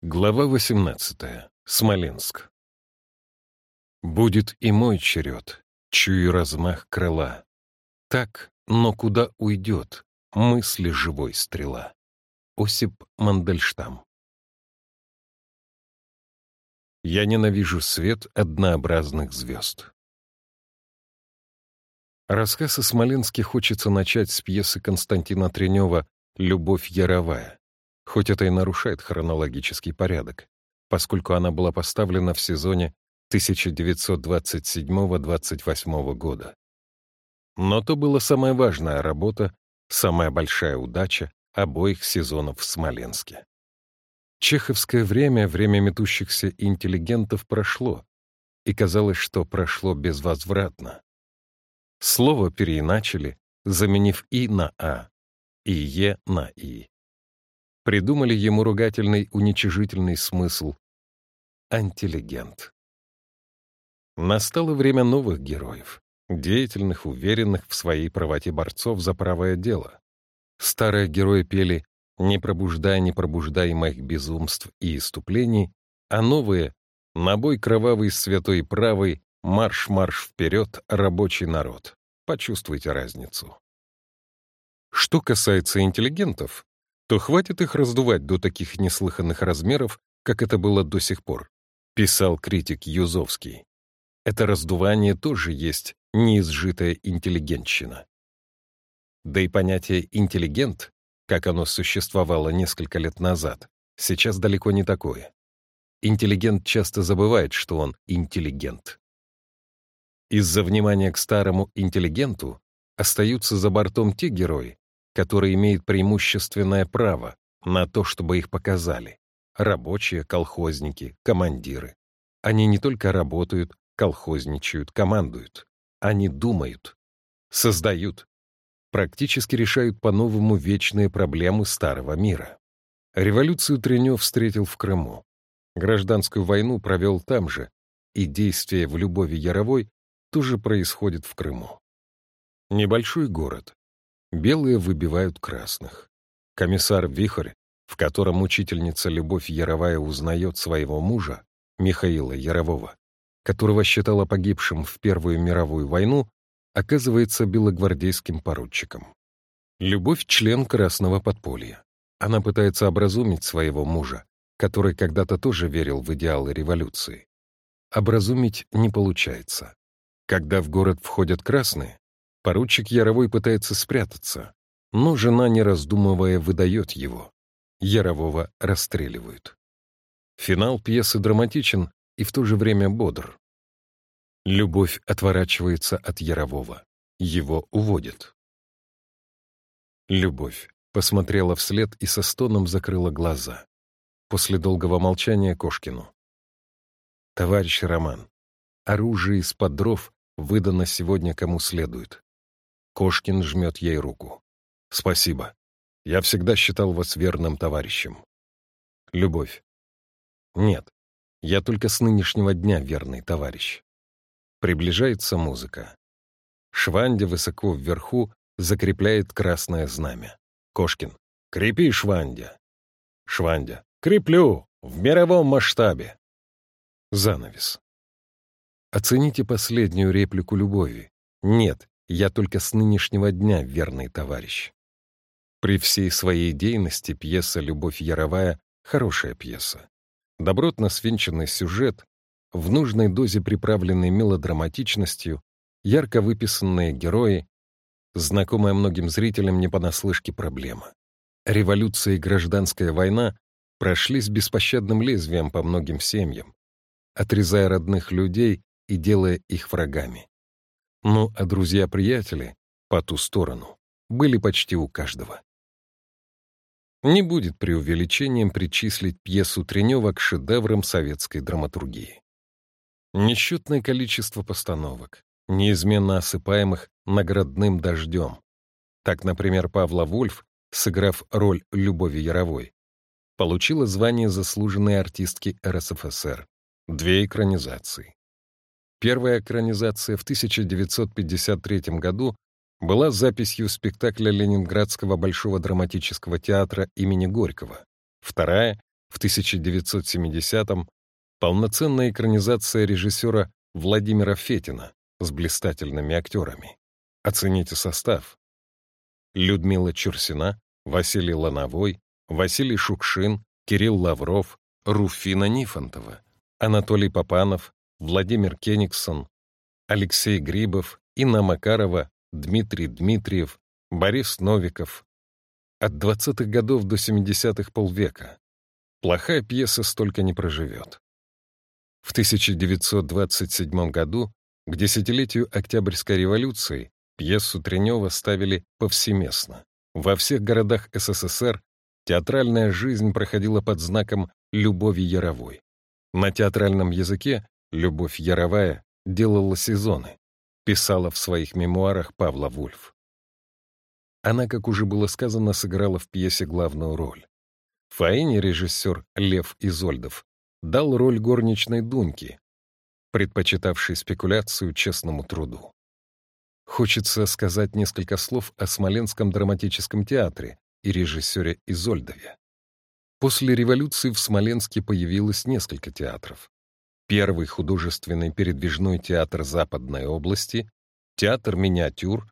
Глава 18. Смоленск. Будет и мой черед, чую размах крыла. Так, но куда уйдет мысли живой стрела? Осип Мандельштам. Я ненавижу свет однообразных звезд. Рассказ о Смоленске хочется начать с пьесы Константина Тренева «Любовь Яровая» хоть это и нарушает хронологический порядок, поскольку она была поставлена в сезоне 1927-28 года. Но то была самая важная работа, самая большая удача обоих сезонов в Смоленске. Чеховское время, время метущихся интеллигентов прошло, и казалось, что прошло безвозвратно. Слово переиначили, заменив «и» на «а» и «е» на «и» придумали ему ругательный уничижительный смысл — антилегент. Настало время новых героев, деятельных, уверенных в своей правоте борцов за правое дело. Старые герои пели «Не пробуждай, не пробуждай моих безумств и иступлений», а новые — «На бой кровавый, святой правый, марш-марш вперед, рабочий народ». Почувствуйте разницу. Что касается интеллигентов, то хватит их раздувать до таких неслыханных размеров, как это было до сих пор, писал критик Юзовский. Это раздувание тоже есть неизжитая интеллигентщина. Да и понятие «интеллигент», как оно существовало несколько лет назад, сейчас далеко не такое. Интеллигент часто забывает, что он интеллигент. Из-за внимания к старому интеллигенту остаются за бортом те герои, который имеет преимущественное право на то, чтобы их показали. Рабочие, колхозники, командиры. Они не только работают, колхозничают, командуют. Они думают, создают, практически решают по-новому вечные проблемы старого мира. Революцию Тренев встретил в Крыму. Гражданскую войну провел там же, и действие в Любови Яровой тоже происходит в Крыму. Небольшой город, Белые выбивают красных. Комиссар Вихрь, в котором учительница Любовь Яровая узнает своего мужа, Михаила Ярового, которого считала погибшим в Первую мировую войну, оказывается белогвардейским поручиком. Любовь — член Красного подполья. Она пытается образумить своего мужа, который когда-то тоже верил в идеалы революции. Образумить не получается. Когда в город входят красные, Поручик Яровой пытается спрятаться, но жена, не раздумывая, выдает его. Ярового расстреливают. Финал пьесы драматичен и в то же время бодр. Любовь отворачивается от Ярового. Его уводят. Любовь посмотрела вслед и со стоном закрыла глаза. После долгого молчания Кошкину. «Товарищ Роман, оружие из-под дров выдано сегодня кому следует. Кошкин жмет ей руку. «Спасибо. Я всегда считал вас верным товарищем». Любовь. «Нет, я только с нынешнего дня верный товарищ». Приближается музыка. Шванде высоко вверху закрепляет красное знамя. Кошкин. «Крепи, Швандя!» Швандя. «Креплю! В мировом масштабе!» Занавес. Оцените последнюю реплику любови. Нет, я только с нынешнего дня верный товарищ. При всей своей идейности пьеса «Любовь Яровая» — хорошая пьеса. Добротно свинченный сюжет, в нужной дозе приправленный мелодраматичностью, ярко выписанные герои, знакомая многим зрителям не понаслышке проблема. Революция и гражданская война прошли с беспощадным лезвием по многим семьям, отрезая родных людей и делая их врагами. Ну, а друзья-приятели по ту сторону были почти у каждого. Не будет преувеличением причислить пьесу Тренева к шедеврам советской драматургии. Несчетное количество постановок, неизменно осыпаемых наградным дождем. Так, например, Павла Вольф, сыграв роль Любови Яровой, получила звание заслуженной артистки РСФСР. Две экранизации. Первая экранизация в 1953 году была записью спектакля Ленинградского Большого драматического театра имени Горького. Вторая В 1970-м полноценная экранизация режиссера Владимира Фетина с блистательными актерами. Оцените состав. Людмила Чурсина, Василий Лановой, Василий Шукшин, Кирилл Лавров, Руфина Нифонтова, Анатолий Попанов, Владимир Кениксон, Алексей Грибов, Инна Макарова, Дмитрий Дмитриев, Борис Новиков. От 20-х годов до 70-х полвека. Плохая пьеса столько не проживет. В 1927 году, к десятилетию Октябрьской революции, пьесу Тренева ставили повсеместно. Во всех городах СССР театральная жизнь проходила под знаком «любови яровой». На театральном языке «любовь яровая» делала сезоны, писала в своих мемуарах Павла Вульф. Она, как уже было сказано, сыграла в пьесе главную роль. Фаине режиссер Лев Изольдов дал роль горничной Дуньки, предпочитавшей спекуляцию честному труду. Хочется сказать несколько слов о Смоленском драматическом театре и режиссере Изольдове. После революции в Смоленске появилось несколько театров. Первый художественный передвижной театр Западной области, театр миниатюр,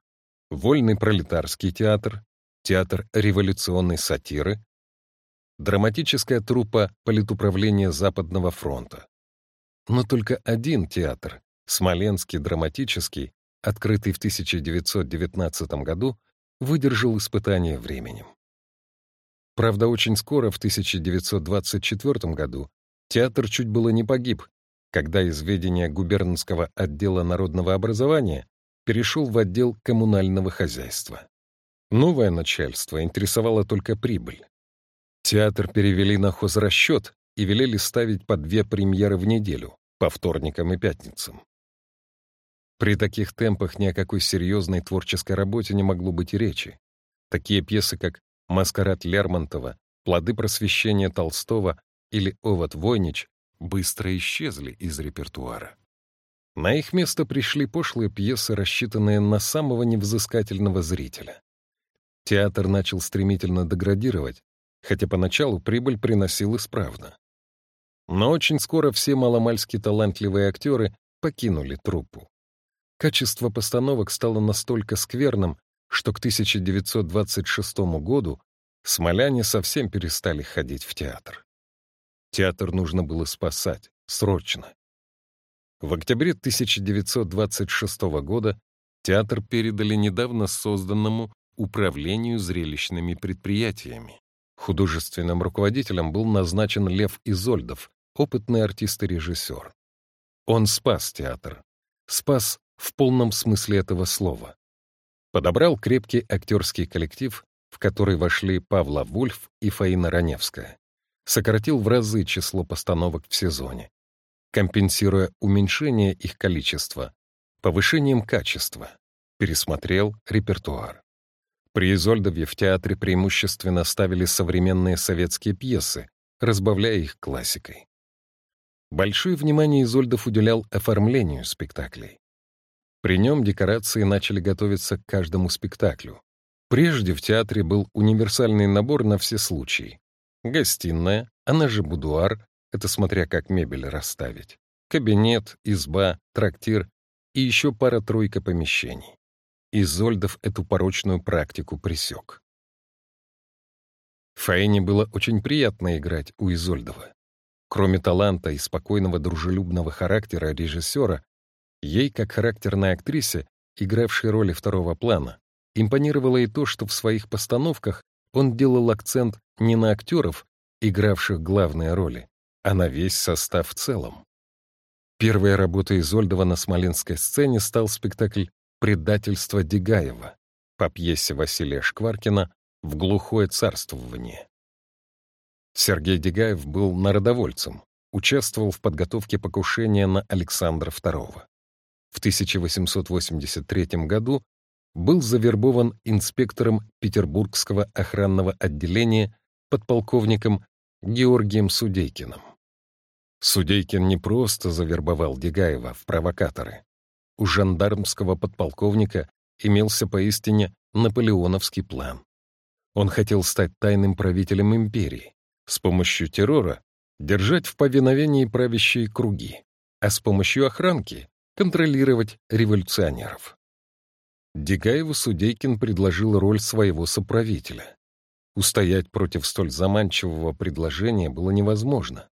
Вольный пролетарский театр, театр революционной сатиры, драматическая труппа политуправления Западного фронта. Но только один театр, Смоленский драматический, открытый в 1919 году, выдержал испытание временем. Правда, очень скоро, в 1924 году, театр чуть было не погиб, когда из ведения губернского отдела народного образования перешел в отдел коммунального хозяйства. Новое начальство интересовало только прибыль. Театр перевели на хозрасчет и велели ставить по две премьеры в неделю, по вторникам и пятницам. При таких темпах ни о какой серьезной творческой работе не могло быть и речи. Такие пьесы, как «Маскарад Лермонтова», «Плоды просвещения Толстого» или «Овод Войнич» быстро исчезли из репертуара. На их место пришли пошлые пьесы, рассчитанные на самого невзыскательного зрителя. Театр начал стремительно деградировать, хотя поначалу прибыль приносил исправно. Но очень скоро все маломальски талантливые актеры покинули труппу. Качество постановок стало настолько скверным, что к 1926 году смоляне совсем перестали ходить в театр. Театр нужно было спасать, срочно. В октябре 1926 года театр передали недавно созданному Управлению зрелищными предприятиями. Художественным руководителем был назначен Лев Изольдов, опытный артист и режиссер. Он спас театр. Спас в полном смысле этого слова. Подобрал крепкий актерский коллектив, в который вошли Павла Вульф и Фаина Раневская. Сократил в разы число постановок в сезоне, компенсируя уменьшение их количества повышением качества. Пересмотрел репертуар. При Изольдове в театре преимущественно ставили современные советские пьесы, разбавляя их классикой. Большое внимание Изольдов уделял оформлению спектаклей. При нем декорации начали готовиться к каждому спектаклю. Прежде в театре был универсальный набор на все случаи. Гостиная, она же будуар, это смотря как мебель расставить, кабинет, изба, трактир и еще пара-тройка помещений. Изольдов эту порочную практику пресек. Фаине было очень приятно играть у Изольдова. Кроме таланта и спокойного дружелюбного характера режиссера, ей, как характерной актрисе, игравшей роли второго плана, импонировало и то, что в своих постановках он делал акцент не на актеров, игравших главные роли, а на весь состав в целом. Первая работа Изольдова на смоленской сцене стал спектакль «Предательство Дегаева» по пьесе Василия Шкваркина «В глухое царствование». Сергей Дегаев был народовольцем, участвовал в подготовке покушения на Александра II. В 1883 году был завербован инспектором Петербургского охранного отделения подполковником Георгием Судейкиным. Судейкин не просто завербовал Дегаева в провокаторы у жандармского подполковника имелся поистине наполеоновский план. Он хотел стать тайным правителем империи, С помощью террора держать в повиновении правящие круги, а с помощью охранки контролировать революционеров. Дегаеву Судейкин предложил роль своего соправителя. Устоять против столь заманчивого предложения было невозможно.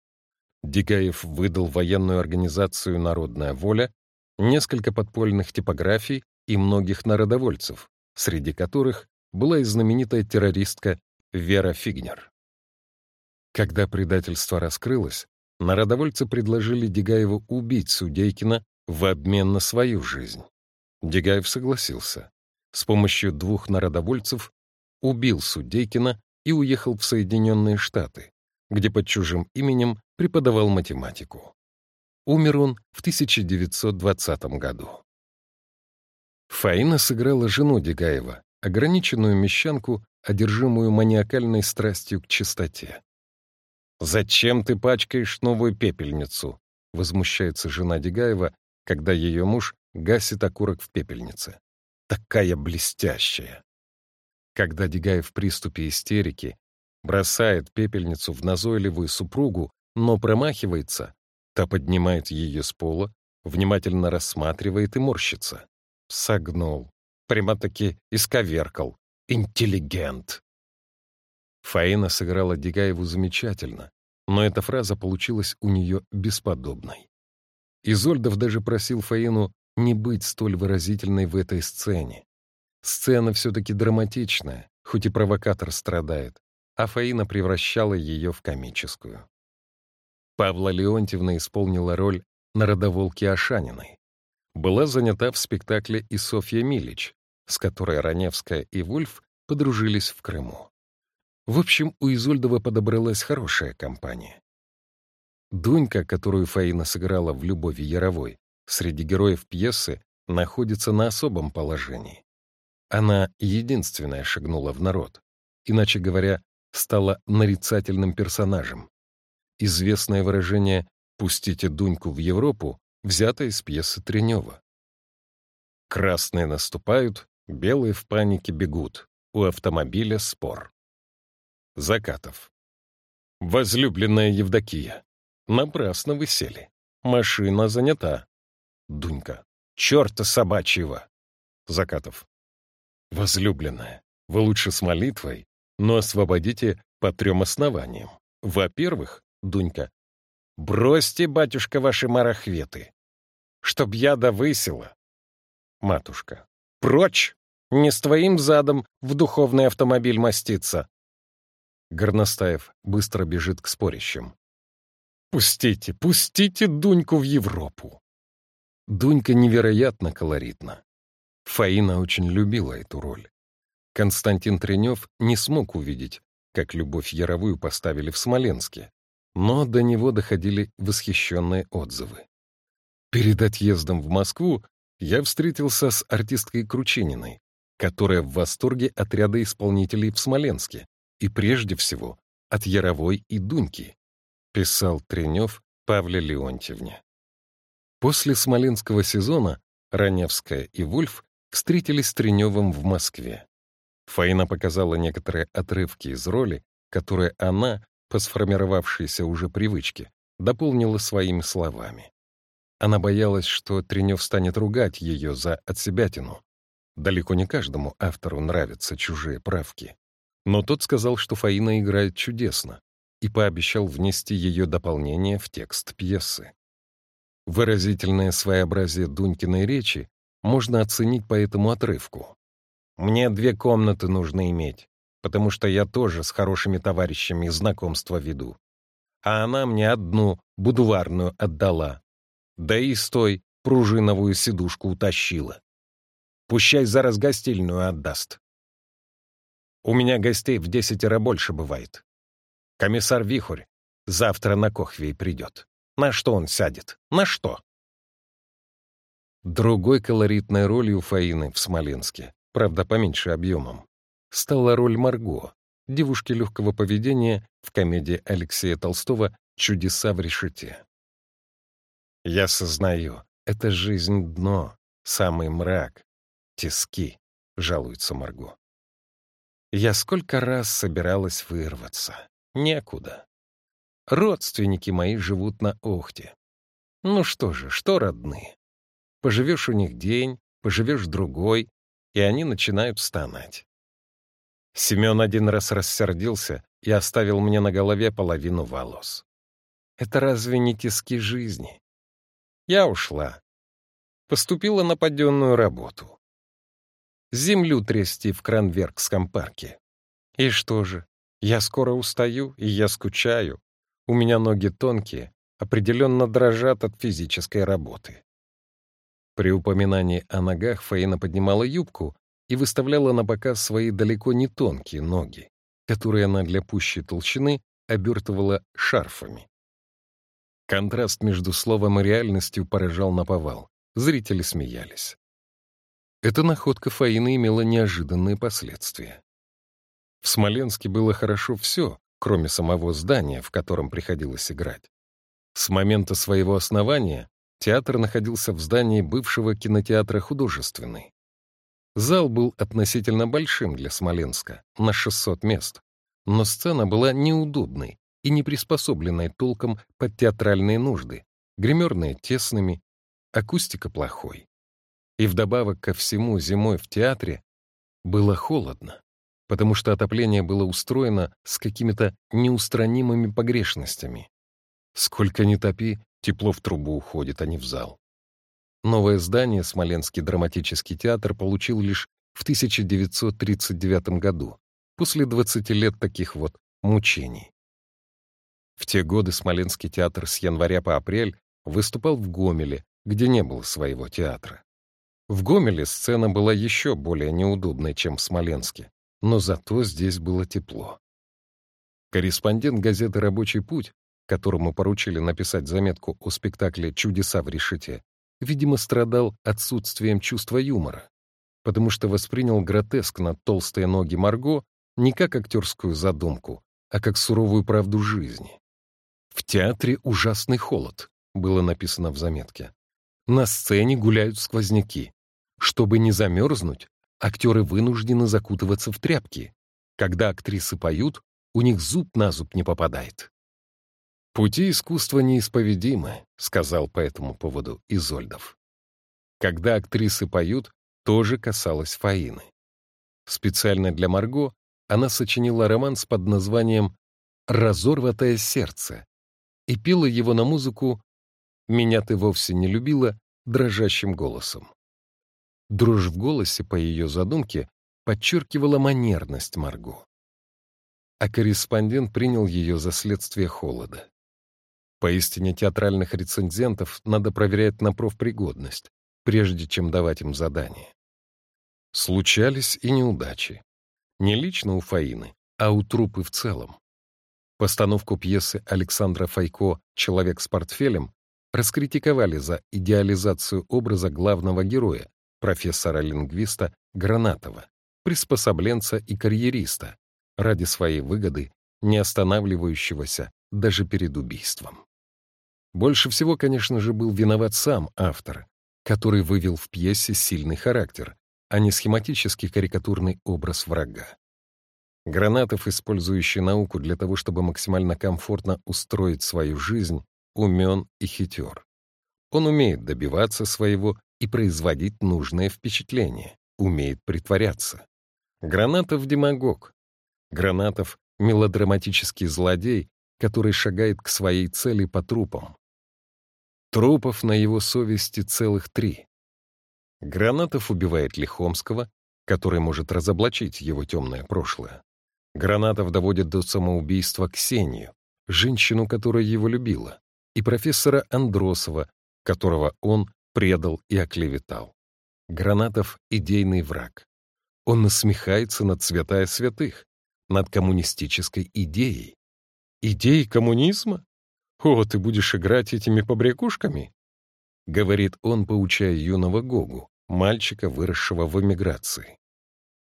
Дегаев выдал военную организацию «Народная воля», несколько подпольных типографий и многих народовольцев, среди которых была и знаменитая террористка Вера Фигнер. Когда предательство раскрылось, народовольцы предложили Дегаеву убить Судейкина в обмен на свою жизнь. Дегаев согласился. С помощью двух народовольцев убил Судейкина и уехал в Соединенные Штаты, где под чужим именем преподавал математику. Умер он в 1920 году. Фаина сыграла жену Дегаева, ограниченную мещанку, одержимую маниакальной страстью к чистоте. «Зачем ты пачкаешь новую пепельницу?» — возмущается жена Дегаева, когда ее муж гасит окурок в пепельнице. «Такая блестящая!» Когда Дегаев в приступе истерики бросает пепельницу в назойливую супругу, но промахивается, та поднимает ее с пола, внимательно рассматривает и морщится. Согнул. Прямо-таки исковеркал. Интеллигент. Фаина сыграла Дегаеву замечательно, но эта фраза получилась у нее бесподобной. Изольдов даже просил Фаину не быть столь выразительной в этой сцене. Сцена все-таки драматичная, хоть и провокатор страдает, а Фаина превращала ее в комическую. Павла Леонтьевна исполнила роль народоволки Ашаниной. Была занята в спектакле и Софья Милич, с которой Раневская и Вульф подружились в Крыму. В общем, у Изольдова подобралась хорошая компания. Дунька, которую Фаина сыграла в «Любови Яровой», среди героев пьесы находится на особом положении. Она единственная шагнула в народ, иначе говоря, стала нарицательным персонажем. Известное выражение «пустите Дуньку в Европу» взято из пьесы Тренева. Красные наступают, белые в панике бегут, у автомобиля спор. Закатов. Возлюбленная Евдокия, напрасно вы сели. Машина занята. Дунька. Черта собачьего. Закатов. Возлюбленная, вы лучше с молитвой, но освободите по трем основаниям. Во-первых, Дунька, бросьте, батюшка, ваши марахветы, чтоб я довысила. Матушка. Прочь! Не с твоим задом в духовный автомобиль маститься. Горностаев быстро бежит к спорящим. «Пустите, пустите Дуньку в Европу!» Дунька невероятно колоритна. Фаина очень любила эту роль. Константин Тренев не смог увидеть, как Любовь Яровую поставили в Смоленске, но до него доходили восхищенные отзывы. Перед отъездом в Москву я встретился с артисткой Кручининой, которая в восторге от ряда исполнителей в Смоленске, и прежде всего от Яровой и Дуньки, писал Тренев Павле Леонтьевне. После смоленского сезона Раневская и Вульф встретились с Треневым в Москве. Фаина показала некоторые отрывки из роли, которые она, по сформировавшейся уже привычке, дополнила своими словами. Она боялась, что Тренев станет ругать ее за отсебятину. Далеко не каждому автору нравятся чужие правки. Но тот сказал, что Фаина играет чудесно, и пообещал внести ее дополнение в текст пьесы. Выразительное своеобразие Дунькиной речи можно оценить по этому отрывку. «Мне две комнаты нужно иметь, потому что я тоже с хорошими товарищами знакомство веду. А она мне одну, будуварную, отдала. Да и с той пружиновую сидушку утащила. Пущай зараз гостильную отдаст. У меня гостей в десятеро больше бывает. Комиссар Вихурь завтра на Кохвей придет. На что он сядет? На что? Другой колоритной ролью Фаины в Смоленске, правда, поменьше объемом, стала роль Марго, девушки легкого поведения в комедии Алексея Толстого «Чудеса в решете». «Я сознаю, это жизнь дно, самый мрак, тиски», — жалуется Марго. Я сколько раз собиралась вырваться. Некуда. Родственники мои живут на Охте. Ну что же, что родные? Поживешь у них день, поживешь другой, и они начинают стонать. Семен один раз рассердился и оставил мне на голове половину волос. Это разве не тиски жизни? Я ушла. Поступила на подденную работу. Землю трясти в Кранверкском парке. И что же, я скоро устаю, и я скучаю. У меня ноги тонкие, определенно дрожат от физической работы. При упоминании о ногах Фаина поднимала юбку и выставляла на показ свои далеко не тонкие ноги, которые она для пущей толщины обертывала шарфами. Контраст между словом и реальностью поражал наповал. Зрители смеялись. Эта находка Фаины имела неожиданные последствия. В Смоленске было хорошо все, кроме самого здания, в котором приходилось играть. С момента своего основания Театр находился в здании бывшего кинотеатра «Художественный». Зал был относительно большим для Смоленска, на 600 мест, но сцена была неудобной и не приспособленной толком под театральные нужды, гримерные тесными, акустика плохой. И вдобавок ко всему зимой в театре было холодно, потому что отопление было устроено с какими-то неустранимыми погрешностями. Сколько ни топи, Тепло в трубу уходит, а не в зал. Новое здание Смоленский драматический театр получил лишь в 1939 году, после 20 лет таких вот мучений. В те годы Смоленский театр с января по апрель выступал в Гомеле, где не было своего театра. В Гомеле сцена была еще более неудобной, чем в Смоленске, но зато здесь было тепло. Корреспондент газеты «Рабочий путь» которому поручили написать заметку о спектакле «Чудеса в решете», видимо, страдал отсутствием чувства юмора, потому что воспринял гротеск на толстые ноги Марго не как актерскую задумку, а как суровую правду жизни. «В театре ужасный холод», — было написано в заметке. «На сцене гуляют сквозняки. Чтобы не замерзнуть, актеры вынуждены закутываться в тряпки. Когда актрисы поют, у них зуб на зуб не попадает. «Пути искусства неисповедимы», — сказал по этому поводу Изольдов. Когда актрисы поют, тоже касалось Фаины. Специально для Марго она сочинила романс под названием «Разорватое сердце» и пила его на музыку «Меня ты вовсе не любила» дрожащим голосом. Дрожь в голосе, по ее задумке, подчеркивала манерность Марго. А корреспондент принял ее за следствие холода. Поистине театральных рецензентов надо проверять на профпригодность, прежде чем давать им задание. Случались и неудачи. Не лично у Фаины, а у трупы в целом. Постановку пьесы Александра Файко «Человек с портфелем» раскритиковали за идеализацию образа главного героя, профессора-лингвиста Гранатова, приспособленца и карьериста, ради своей выгоды, не останавливающегося даже перед убийством. Больше всего, конечно же, был виноват сам автор, который вывел в пьесе сильный характер, а не схематический карикатурный образ врага. Гранатов, использующий науку для того, чтобы максимально комфортно устроить свою жизнь, умен и хитер. Он умеет добиваться своего и производить нужное впечатление, умеет притворяться. Гранатов — демагог. Гранатов — мелодраматический злодей, который шагает к своей цели по трупам. Трупов на его совести целых три. Гранатов убивает Лихомского, который может разоблачить его темное прошлое. Гранатов доводит до самоубийства Ксению, женщину, которая его любила, и профессора Андросова, которого он предал и оклеветал. Гранатов — идейный враг. Он насмехается над святая святых, над коммунистической идеей. Идеей коммунизма? «О, ты будешь играть этими побрякушками?» — говорит он, поучая юного Гогу, мальчика, выросшего в эмиграции.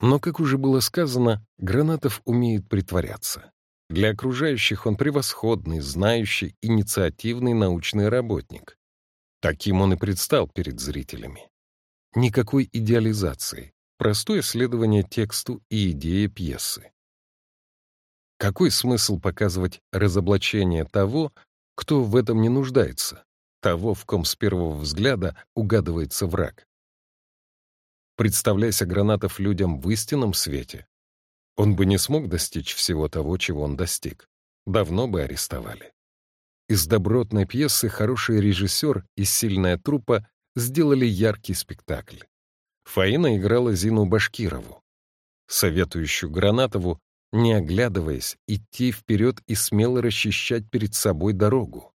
Но, как уже было сказано, Гранатов умеет притворяться. Для окружающих он превосходный, знающий, инициативный научный работник. Таким он и предстал перед зрителями. Никакой идеализации, простое следование тексту и идее пьесы. Какой смысл показывать разоблачение того, кто в этом не нуждается, того, в ком с первого взгляда угадывается враг? Представляйся Гранатов людям в истинном свете, он бы не смог достичь всего того, чего он достиг. Давно бы арестовали. Из добротной пьесы хороший режиссер и сильная труппа сделали яркий спектакль. Фаина играла Зину Башкирову, советующую Гранатову, не оглядываясь, идти вперед и смело расчищать перед собой дорогу.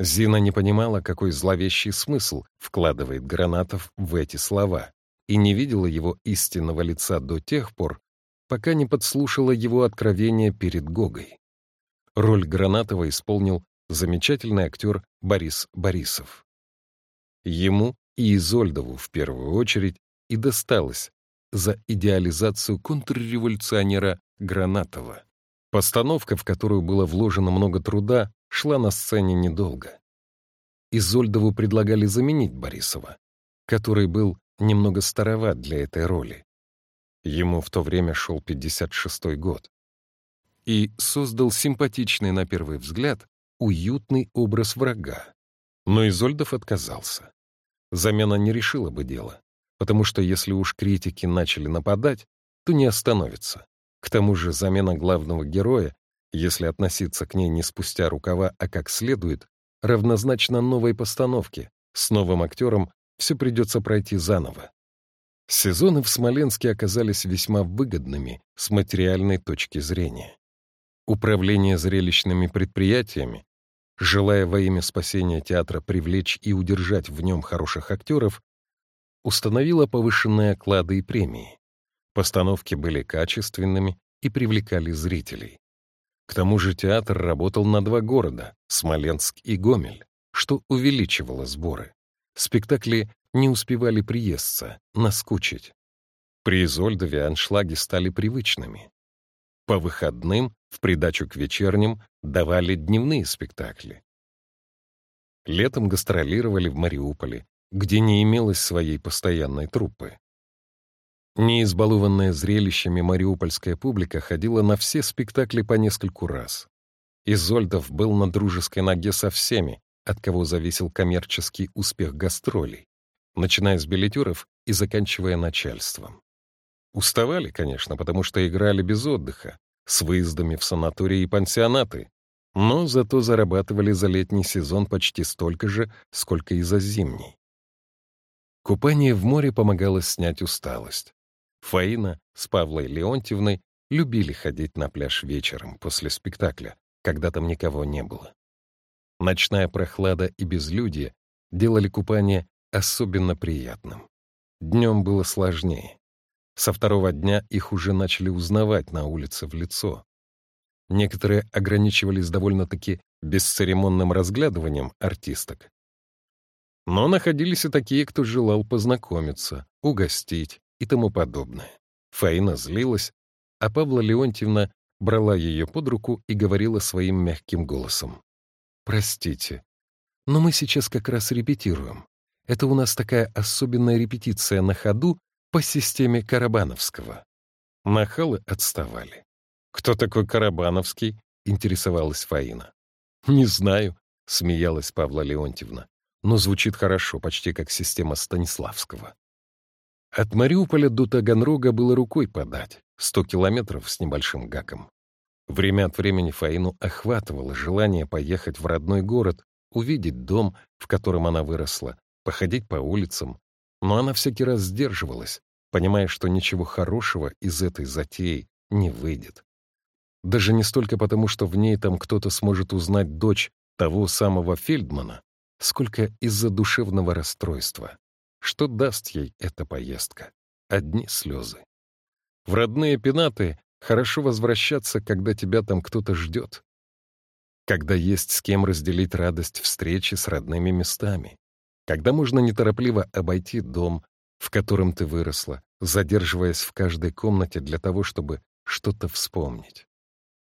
Зина не понимала, какой зловещий смысл вкладывает Гранатов в эти слова, и не видела его истинного лица до тех пор, пока не подслушала его откровение перед Гогой. Роль Гранатова исполнил замечательный актер Борис Борисов. Ему и Изольдову в первую очередь и досталось за идеализацию контрреволюционера Гранатова. Постановка, в которую было вложено много труда, шла на сцене недолго. Изольдову предлагали заменить Борисова, который был немного староват для этой роли. Ему в то время шел 56-й год. И создал симпатичный на первый взгляд уютный образ врага. Но Изольдов отказался. Замена не решила бы дело, потому что если уж критики начали нападать, то не остановится. К тому же замена главного героя, если относиться к ней не спустя рукава, а как следует, равнозначно новой постановке. С новым актером все придется пройти заново. Сезоны в Смоленске оказались весьма выгодными с материальной точки зрения. Управление зрелищными предприятиями, желая во имя спасения театра привлечь и удержать в нем хороших актеров, установило повышенные оклады и премии. Постановки были качественными и привлекали зрителей. К тому же театр работал на два города — Смоленск и Гомель, что увеличивало сборы. Спектакли не успевали приесться, наскучить. При Изольдове аншлаги стали привычными. По выходным, в придачу к вечерним, давали дневные спектакли. Летом гастролировали в Мариуполе, где не имелось своей постоянной труппы. Не избалованная зрелищами мариупольская публика ходила на все спектакли по нескольку раз. Изольдов был на дружеской ноге со всеми, от кого зависел коммерческий успех гастролей, начиная с билетеров и заканчивая начальством. Уставали, конечно, потому что играли без отдыха, с выездами в санатории и пансионаты, но зато зарабатывали за летний сезон почти столько же, сколько и за зимний. Купание в море помогало снять усталость. Фаина с Павлой Леонтьевной любили ходить на пляж вечером после спектакля, когда там никого не было. Ночная прохлада и безлюдье делали купание особенно приятным. Днем было сложнее. Со второго дня их уже начали узнавать на улице в лицо. Некоторые ограничивались довольно-таки бесцеремонным разглядыванием артисток. Но находились и такие, кто желал познакомиться, угостить и тому подобное. Фаина злилась, а Павла Леонтьевна брала ее под руку и говорила своим мягким голосом. «Простите, но мы сейчас как раз репетируем. Это у нас такая особенная репетиция на ходу по системе Карабановского». Нахалы отставали. «Кто такой Карабановский?» — интересовалась Фаина. «Не знаю», — смеялась Павла Леонтьевна. «Но звучит хорошо, почти как система Станиславского». От Мариуполя до Таганрога было рукой подать, сто километров с небольшим гаком. Время от времени Фаину охватывало желание поехать в родной город, увидеть дом, в котором она выросла, походить по улицам. Но она всякий раз сдерживалась, понимая, что ничего хорошего из этой затеи не выйдет. Даже не столько потому, что в ней там кто-то сможет узнать дочь того самого Фельдмана, сколько из-за душевного расстройства. Что даст ей эта поездка? Одни слезы. В родные пенаты Хорошо возвращаться, когда тебя там кто-то ждет. Когда есть с кем разделить радость встречи с родными местами. Когда можно неторопливо обойти дом, в котором ты выросла, задерживаясь в каждой комнате для того, чтобы что-то вспомнить.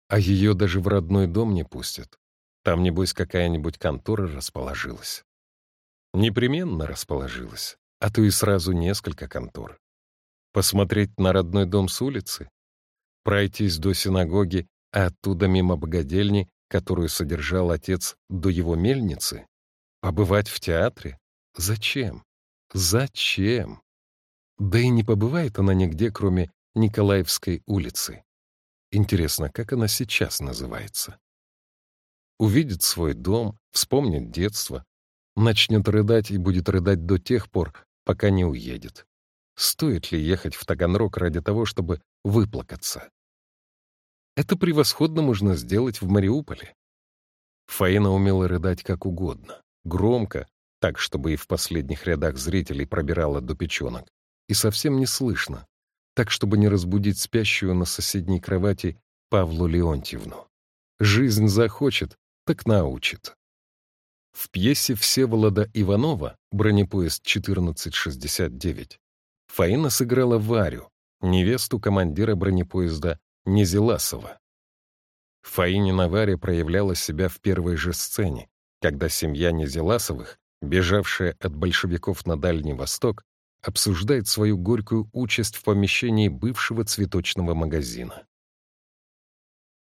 А ее даже в родной дом не пустят. Там, небось, какая-нибудь контора расположилась. Непременно расположилась, а то и сразу несколько контор. Посмотреть на родной дом с улицы? пройтись до синагоги а оттуда мимо богадельни, которую содержал отец до его мельницы? Побывать в театре? Зачем? Зачем? Да и не побывает она нигде, кроме Николаевской улицы. Интересно, как она сейчас называется? Увидит свой дом, вспомнит детство, начнет рыдать и будет рыдать до тех пор, пока не уедет. Стоит ли ехать в Таганрог ради того, чтобы выплакаться? Это превосходно можно сделать в Мариуполе. Фаина умела рыдать как угодно, громко, так, чтобы и в последних рядах зрителей пробирала до печенок, и совсем не слышно, так, чтобы не разбудить спящую на соседней кровати Павлу Леонтьевну. Жизнь захочет, так научит. В пьесе Всеволода Иванова «Бронепоезд 1469» Фаина сыграла Варю, невесту командира бронепоезда Незеласова. Фаинина Варя проявляла себя в первой же сцене, когда семья Незеласовых, бежавшая от большевиков на Дальний Восток, обсуждает свою горькую участь в помещении бывшего цветочного магазина.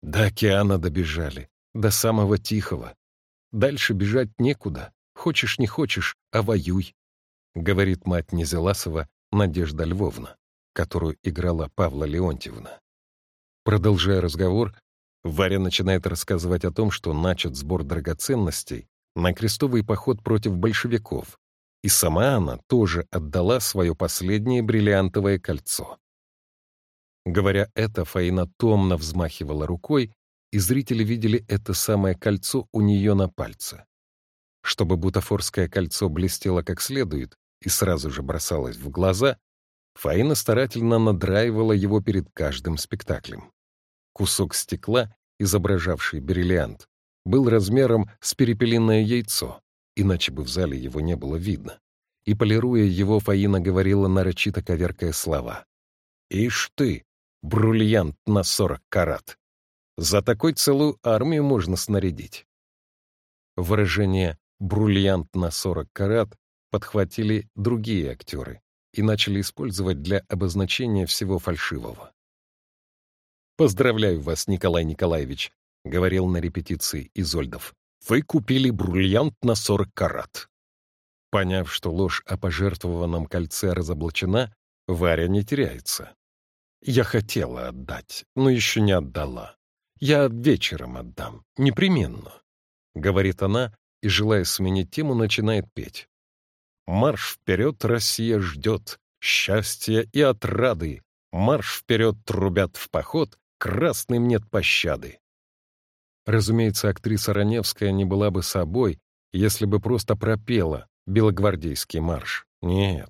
До океана добежали, до самого Тихого. Дальше бежать некуда, хочешь не хочешь, а воюй, говорит мать Незеласова Надежда Львовна, которую играла Павла Леонтьевна. Продолжая разговор, Варя начинает рассказывать о том, что начат сбор драгоценностей на крестовый поход против большевиков, и сама она тоже отдала свое последнее бриллиантовое кольцо. Говоря это, Фаина томно взмахивала рукой, и зрители видели это самое кольцо у нее на пальце. Чтобы бутафорское кольцо блестело как следует и сразу же бросалось в глаза, Фаина старательно надраивала его перед каждым спектаклем. Кусок стекла, изображавший бриллиант, был размером с перепелиное яйцо, иначе бы в зале его не было видно. И, полируя его, Фаина говорила нарочито коверкая слова. «Ишь ты, бриллиант на сорок карат! За такой целую армию можно снарядить!» Выражение «бриллиант на сорок карат» подхватили другие актеры, и начали использовать для обозначения всего фальшивого. «Поздравляю вас, Николай Николаевич», — говорил на репетиции Изольдов. «Вы купили бриллиант на 40 карат». Поняв, что ложь о пожертвованном кольце разоблачена, Варя не теряется. «Я хотела отдать, но еще не отдала. Я вечером отдам, непременно», — говорит она и, желая сменить тему, начинает петь. Марш вперед Россия ждет, счастья и отрады. Марш вперед трубят в поход, красным нет пощады. Разумеется, актриса Раневская не была бы собой, если бы просто пропела белогвардейский марш. Нет.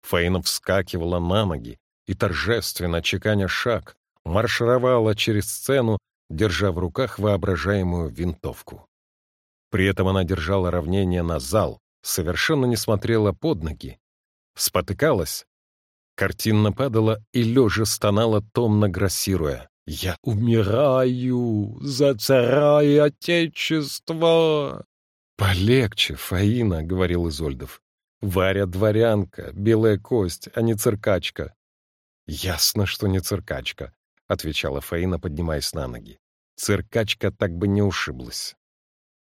Фаина вскакивала на ноги и, торжественно чеканя шаг, маршировала через сцену, держа в руках воображаемую винтовку. При этом она держала равнение на зал, совершенно не смотрела под ноги, спотыкалась, картинно падала и лежа стонала, томно грассируя. «Я умираю за царя и отечество!» «Полегче, Фаина», — говорил Изольдов. «Варя дворянка, белая кость, а не циркачка». «Ясно, что не циркачка», — отвечала Фаина, поднимаясь на ноги. Циркачка так бы не ушиблась.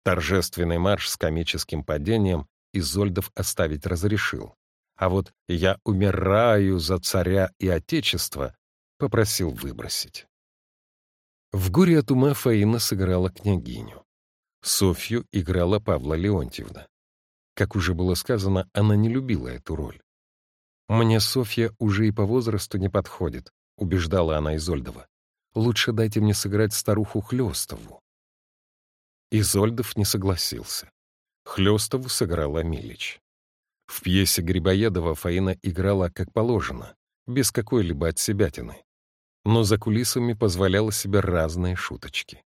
Торжественный марш с комическим падением Изольдов оставить разрешил. А вот «я умираю за царя и отечество» попросил выбросить. В «Горе от ума» Фаина сыграла княгиню. Софью играла Павла Леонтьевна. Как уже было сказано, она не любила эту роль. «Мне Софья уже и по возрасту не подходит», — убеждала она Изольдова. «Лучше дайте мне сыграть старуху Хлёстову». Изольдов не согласился. Хлёстову сыграла Милич. В пьесе Грибоедова Фаина играла как положено, без какой-либо отсебятины. Но за кулисами позволяла себе разные шуточки.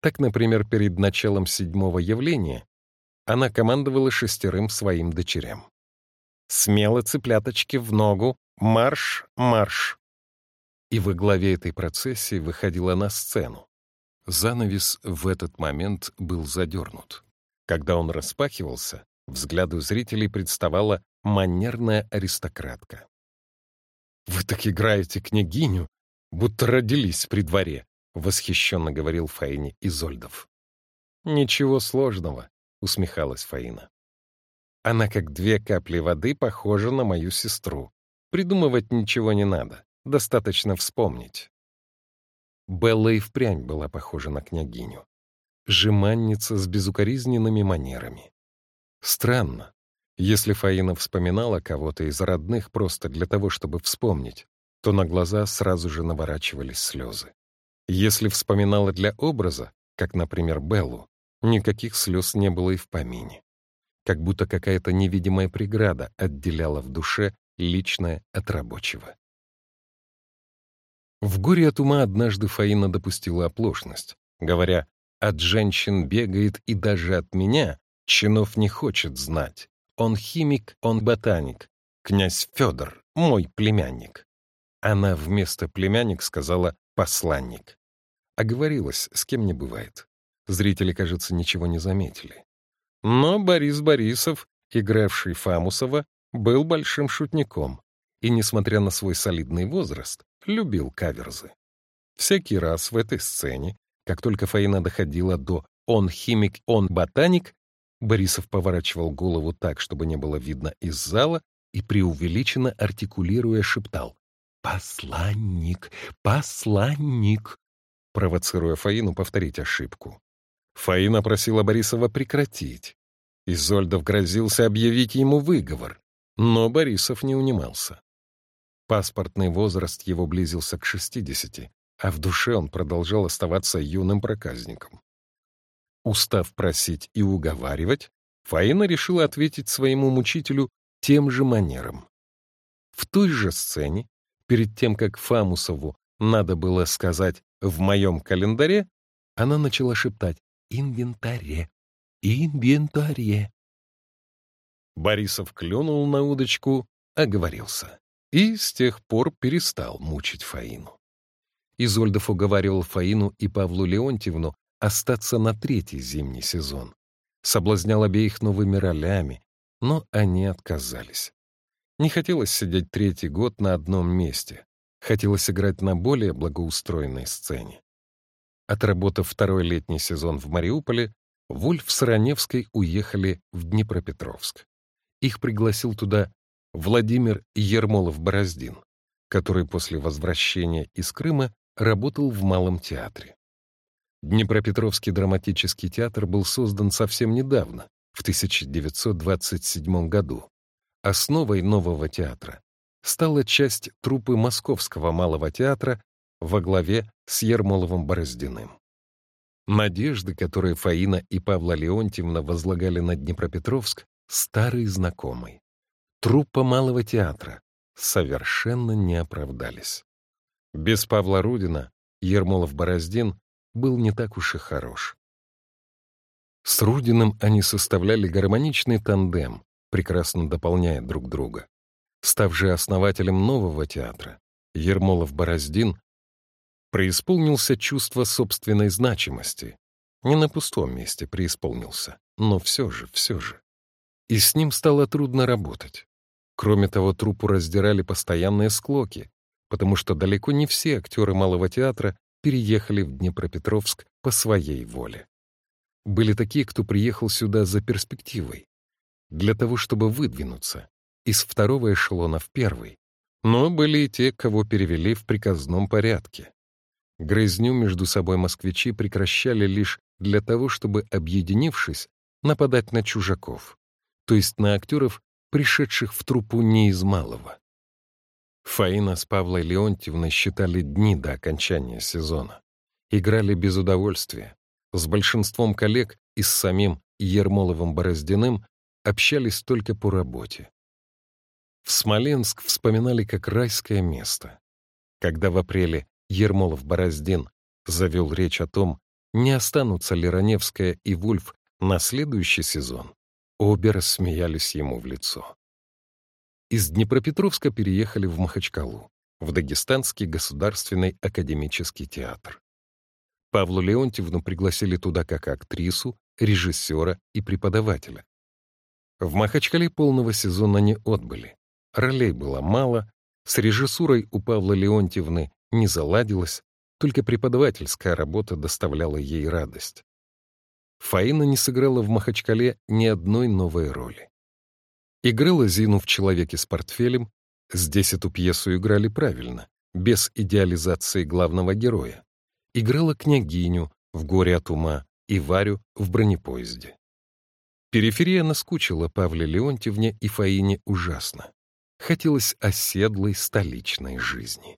Так, например, перед началом седьмого явления она командовала шестерым своим дочерям. «Смело цыпляточки в ногу! Марш, марш!» И во главе этой процессии выходила на сцену. Занавес в этот момент был задернут. Когда он распахивался, взгляду зрителей представала манерная аристократка. «Вы так играете княгиню, будто родились при дворе», восхищенно говорил Фаине Изольдов. «Ничего сложного», — усмехалась Фаина. «Она, как две капли воды, похожа на мою сестру. Придумывать ничего не надо, достаточно вспомнить». Белла и впрямь была похожа на княгиню. Жеманница с безукоризненными манерами. Странно. Если Фаина вспоминала кого-то из родных просто для того, чтобы вспомнить, то на глаза сразу же наворачивались слезы. Если вспоминала для образа, как, например, Беллу, никаких слез не было и в помине. Как будто какая-то невидимая преграда отделяла в душе личное от рабочего. В горе от ума однажды Фаина допустила оплошность, говоря, «От женщин бегает и даже от меня чинов не хочет знать. Он химик, он ботаник. Князь Федор, мой племянник». Она вместо племянник сказала «посланник». Оговорилась, с кем не бывает. Зрители, кажется, ничего не заметили. Но Борис Борисов, игравший Фамусова, был большим шутником и, несмотря на свой солидный возраст, любил каверзы. Всякий раз в этой сцене, как только Фаина доходила до «он химик, он ботаник», Борисов поворачивал голову так, чтобы не было видно из зала, и преувеличенно артикулируя шептал «Посланник! Посланник!» провоцируя Фаину повторить ошибку. Фаина просила Борисова прекратить. Изольдов грозился объявить ему выговор, но Борисов не унимался. Паспортный возраст его близился к 60, а в душе он продолжал оставаться юным проказником. Устав просить и уговаривать, Фаина решила ответить своему мучителю тем же манером. В той же сцене, перед тем, как Фамусову надо было сказать «в моем календаре», она начала шептать «инвентаре, инвентаре». Борисов клюнул на удочку, оговорился и с тех пор перестал мучить Фаину. Изольдов уговаривал Фаину и Павлу Леонтьевну остаться на третий зимний сезон. Соблазнял обеих новыми ролями, но они отказались. Не хотелось сидеть третий год на одном месте. Хотелось играть на более благоустроенной сцене. Отработав второй летний сезон в Мариуполе, Вульф с Раневской уехали в Днепропетровск. Их пригласил туда Владимир Ермолов-Бороздин, который после возвращения из Крыма работал в Малом театре. Днепропетровский драматический театр был создан совсем недавно, в 1927 году. Основой нового театра стала часть труппы Московского малого театра во главе с Ермоловым-Бороздиным. Надежды, которые Фаина и Павла Леонтьевна возлагали на Днепропетровск, старый знакомый труппа малого театра совершенно не оправдались. Без Павла Рудина Ермолов-Бороздин был не так уж и хорош. С Рудиным они составляли гармоничный тандем, прекрасно дополняя друг друга. Став же основателем нового театра, Ермолов-Бороздин преисполнился чувство собственной значимости. Не на пустом месте преисполнился, но все же, все же. И с ним стало трудно работать. Кроме того, труппу раздирали постоянные склоки, потому что далеко не все актеры Малого театра переехали в Днепропетровск по своей воле. Были такие, кто приехал сюда за перспективой, для того, чтобы выдвинуться из второго эшелона в первый, но были и те, кого перевели в приказном порядке. Грызню между собой москвичи прекращали лишь для того, чтобы, объединившись, нападать на чужаков, то есть на актеров, пришедших в труппу не из малого. Фаина с Павлой Леонтьевной считали дни до окончания сезона. Играли без удовольствия. С большинством коллег и с самим Ермоловым-Бороздиным общались только по работе. В Смоленск вспоминали как райское место. Когда в апреле Ермолов-Бороздин завел речь о том, не останутся ли Раневская и Вульф на следующий сезон, Обе рассмеялись ему в лицо. Из Днепропетровска переехали в Махачкалу, в Дагестанский государственный академический театр. Павлу Леонтьевну пригласили туда как актрису, режиссера и преподавателя. В Махачкале полного сезона не отбыли. Ролей было мало, с режиссурой у Павла Леонтьевны не заладилось, Только преподавательская работа доставляла ей радость. Фаина не сыграла в «Махачкале» ни одной новой роли. Играла Зину в «Человеке с портфелем», здесь эту пьесу играли правильно, без идеализации главного героя. Играла княгиню в «Горе от ума» и Варю в «Бронепоезде». Периферия наскучила Павле Леонтьевне и Фаине ужасно. Хотелось оседлой столичной жизни.